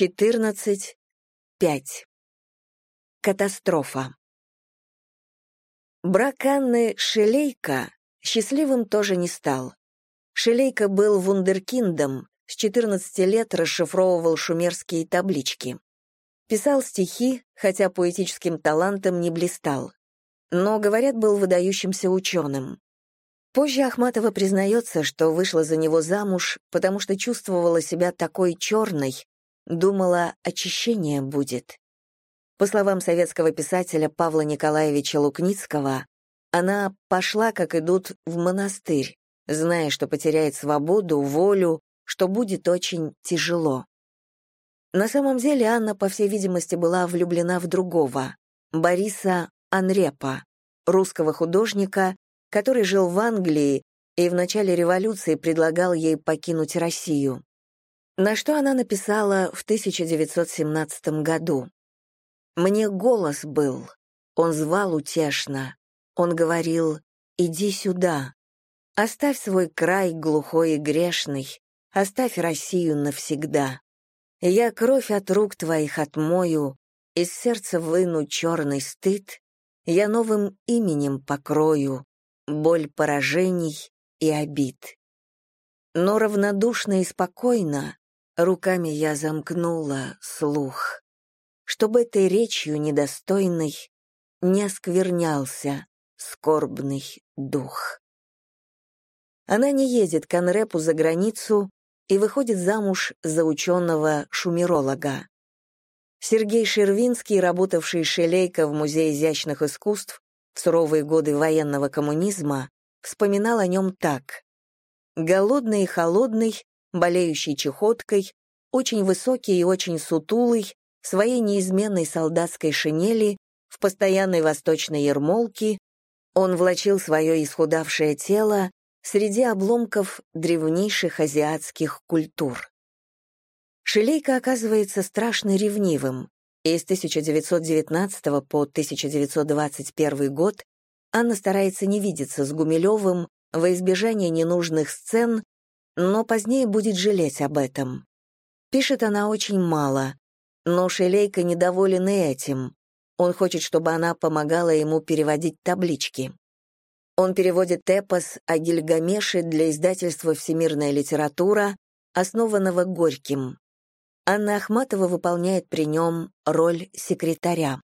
14. 5. Катастрофа. Брак Анны Шелейка счастливым тоже не стал. Шелейка был вундеркиндом, с 14 лет расшифровывал шумерские таблички. Писал стихи, хотя поэтическим талантом не блистал. Но, говорят, был выдающимся ученым. Позже Ахматова признается, что вышла за него замуж, потому что чувствовала себя такой черной, думала, очищение будет. По словам советского писателя Павла Николаевича Лукницкого, она пошла, как идут, в монастырь, зная, что потеряет свободу, волю, что будет очень тяжело. На самом деле Анна, по всей видимости, была влюблена в другого, Бориса Анрепа, русского художника, который жил в Англии и в начале революции предлагал ей покинуть Россию. На что она написала в 1917 году. «Мне голос был, он звал утешно, он говорил, иди сюда, оставь свой край глухой и грешный, оставь Россию навсегда. Я кровь от рук твоих отмою, из сердца выну черный стыд, я новым именем покрою боль поражений и обид. Но равнодушно и спокойно руками я замкнула слух, чтобы этой речью недостойной не осквернялся скорбный дух. Она не едет к Анрепу за границу и выходит замуж за ученого-шумеролога. Сергей Шервинский, работавший шелейко в Музее изящных искусств в суровые годы военного коммунизма, вспоминал о нем так. «Голодный и холодный, болеющий чехоткой, очень высокий и очень сутулый, в своей неизменной солдатской шинели, в постоянной восточной ермолке, он влачил свое исхудавшее тело среди обломков древнейших азиатских культур. Шелейка оказывается страшно ревнивым, и с 1919 по 1921 год Анна старается не видеться с Гумилевым во избежание ненужных сцен, но позднее будет жалеть об этом. Пишет она очень мало, но Шелейка недоволен и этим. Он хочет, чтобы она помогала ему переводить таблички. Он переводит эпос о Гильгамеше для издательства «Всемирная литература», основанного Горьким. Анна Ахматова выполняет при нем роль секретаря.